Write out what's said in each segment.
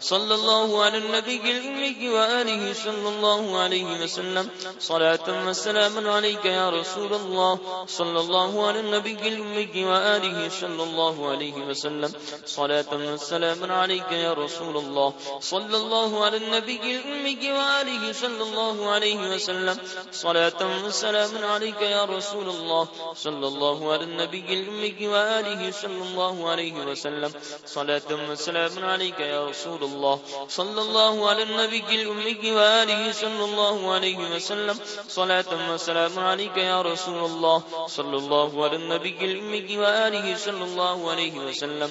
صلى الله على النبي الأمي وآله صلى الله عليه وسلم. صلاة والسلام عليك يا رسول الله. صلى الله على النبي الأمي وآله صلى الله عليه وسلم. صلاة والسلام عليك يا رسول الله. صلى الله على النبي الأمي وآله صلى الله عليه وسلم. صلاة والسلام عليك يا رسول الله. صلى الله على النبي الأمي وآله صلى الله عليه وسلم. صلاة والسلام عليك يا رسول الله صلى الله على النبي الأمي وآله صلى الله عليه وسلم صلاة وسلام عليك يا رسول الله صلى الله على النبي الأمي وآله صلى الله عليه وسلم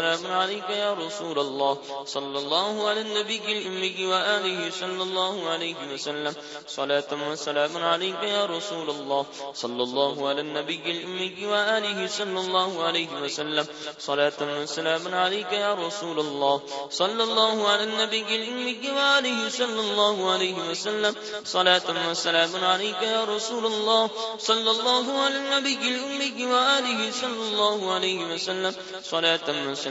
والسلام عليك يا رسول الله. صلى الله على النبي الأمي وآله صلى الله عليه وسلم. صلاة والسلام عليك يا رسول الله. صلى الله على النبي الأمي وآله صلى الله عليه وسلم. صلاة والسلام عليك يا رسول الله. صلى الله على النبي الأمي وآله صلى الله عليه وسلم. صلاة والسلام عليك يا رسول الله. صلى الله على النبي الأمي وآله صلى الله عليه وسلم. صلاة والسلام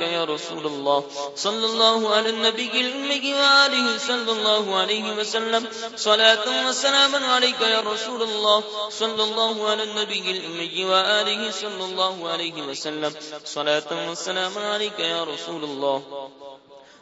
يا رسول الله. صلى الله على النبي الأمي وآله صلى الله عليه وسلم. صلاة وسلاما عليك يا رسول الله. صلى الله على النبي الأمي وآله صلى الله عليه وسلم. صلاة وسلاما عليك يا رسول الله.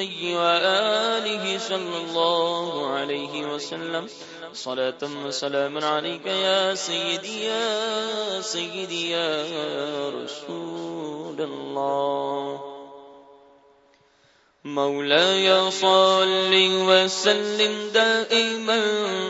النبي وآله صلى الله عليه وسلم. صلاة وسلام عليك يا سيدي يا سيدي يا رسول الله. مولاي صل وسلم دائما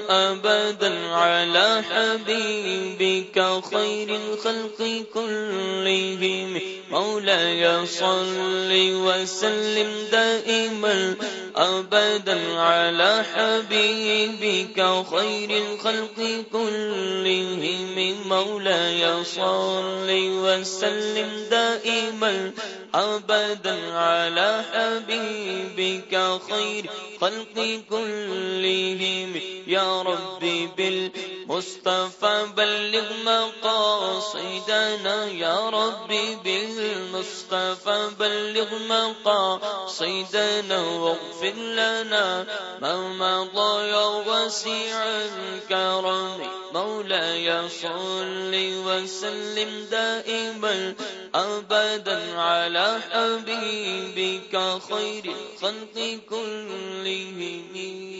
أبدا على حبيبك خير الخلق كلهم. مولاي صل وسلم دائما أبدا على حبيبك خير الخلق كلهم. مولاي صل وسلم دائما أبدا على حبيبك خير خلق كلهم. يا ربي بالمصطفى بلغ مقاصدنا. يا ربي بالمصطفى بلغ مقاصدنا. واغفر لنا ما مضى يا وسيع الكرم. مولاي صل وسلم دائما. ابدا على حبيبك خير الخلق كلهم.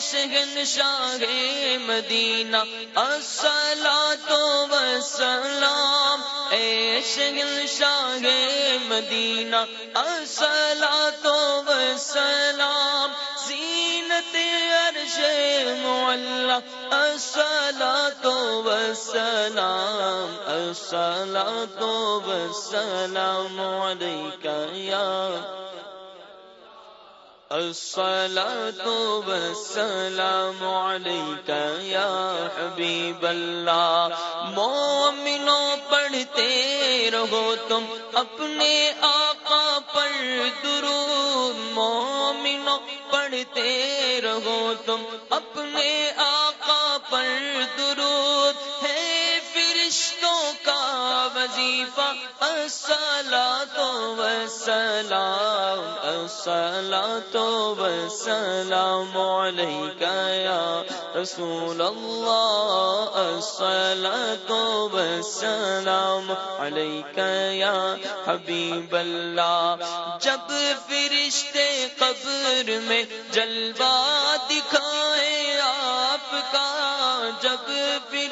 شہن شاہ مدینہ السلام تو بسلام اے شہن شاہ مدینہ السلام تو بسلام زینت عرش معلہ السلام تو بسلام السلام تو بسلام علیکہ یا الصلاة والسلام عليك يا حبيب اللہ مومنوں پڑھتے رہو تم اپنے آقا پر درود. مومنوں پڑھتے رہو تم اپنے آقا پر درود. وظیفہ السلام تو وسلام السلام تو وسلام علیک یا رسول اللہ السلام تو وسلام علیک یا حبیب اللہ۔ جب فرشتے قبر میں جلوہ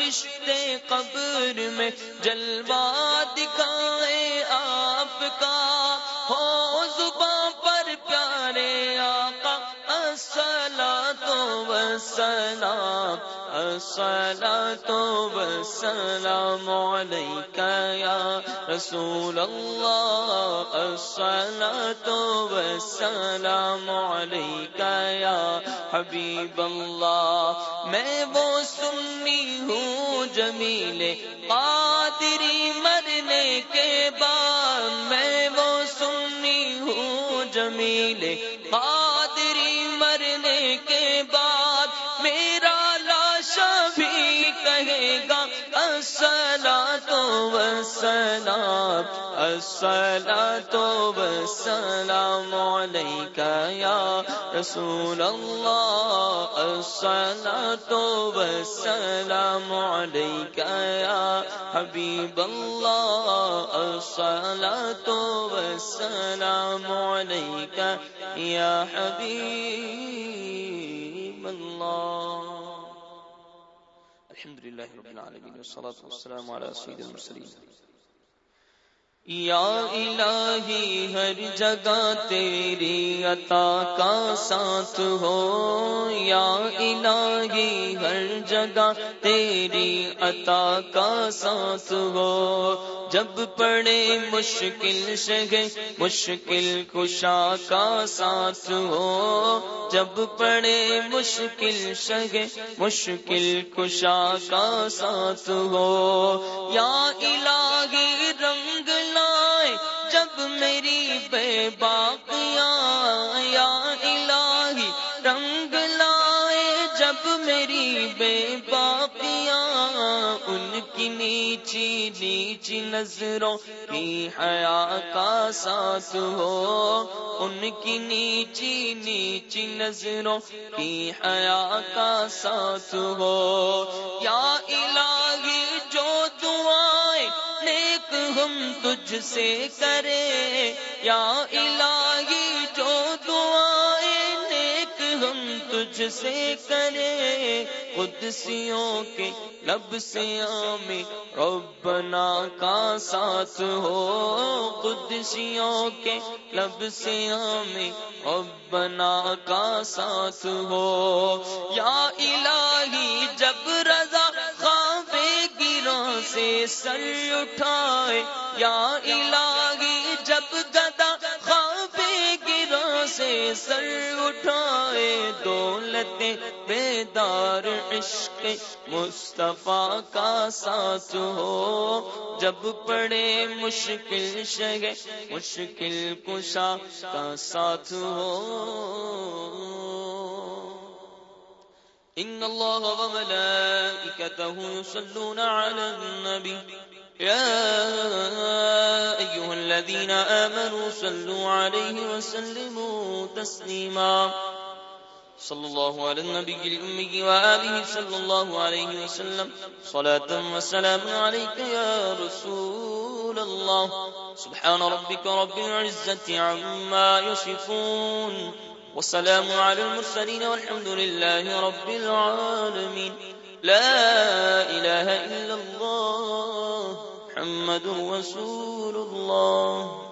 فرشتے قبر میں جلوہ دکھائے آپ کا۔ ہو زباں پر پیارے آقا، السلام تو وسلام اصلا تو وسلام علیک یا رسول اللہ اصلا تو وسلام علیک یا حبیب اللہ میں وہ سنی ہوں جمیل قادری مرنے کے بعد. میں وہ سنی ہوں جمیل قادری اصلا تو وسلام اصلا تو وسلام علیک یا رسول اللہ اصلا تو وسلام علیک یا حبیب اللہ اصلا تو وسلام علیک یا حبیب الحمد لله رب العالمين والصلاة والسلام على سيد المرسلين یا الہی ہر جگہ تیری عطا کا ساتھ ہو۔ یا الہی ہر جگہ تیری عطا کا ساتھ ہو۔ جب پڑے مشکل شگے مشکل کشا کا ساتھ ہو۔ جب پڑے مشکل شگے مشکل کشا کا ساتھ ہو۔ یا الہی رنگ میری بے باقیاں یا الہی رنگ لائے جب میری بے باقیاں ان کی نیچی نیچی نظروں کی حیا کا ساتھ ہو ان کی نیچی نیچی نظروں کی حیا کا ساتھ ہو یا الہی نیک ہم تجھ سے کرے۔ یا الہی جو دعائیں نیک ہم تجھ سے کرے۔ قدسیوں کے لب سے آمی ربنا کا ساتھ ہو۔ قدسیوں کے لب سے آمی ربنا کا ساتھ ہو۔ یا الہی جب رضا سے سر اٹھائے، یا الہی، جب گدا خواب گرا سے سر اٹھائے دولت بیدار عشق مصطفیٰ کا ساتھ ہو۔ جب پڑے مشکل شگے مشکل کشا کا ساتھ ہو۔ إن الله وملائكته يصلون على النبي يا أيها الذين آمنوا صلوا عليه وسلموا تسليما صلى الله على النبي الأمي وآله صلى الله عليه وسلم صلاة وسلام عليك يا رسول الله سبحان ربك رب العزة عما يصفون والسلام على المرسلين والحمد لله رب العالمين. لا إله إلا الله محمد رسول الله.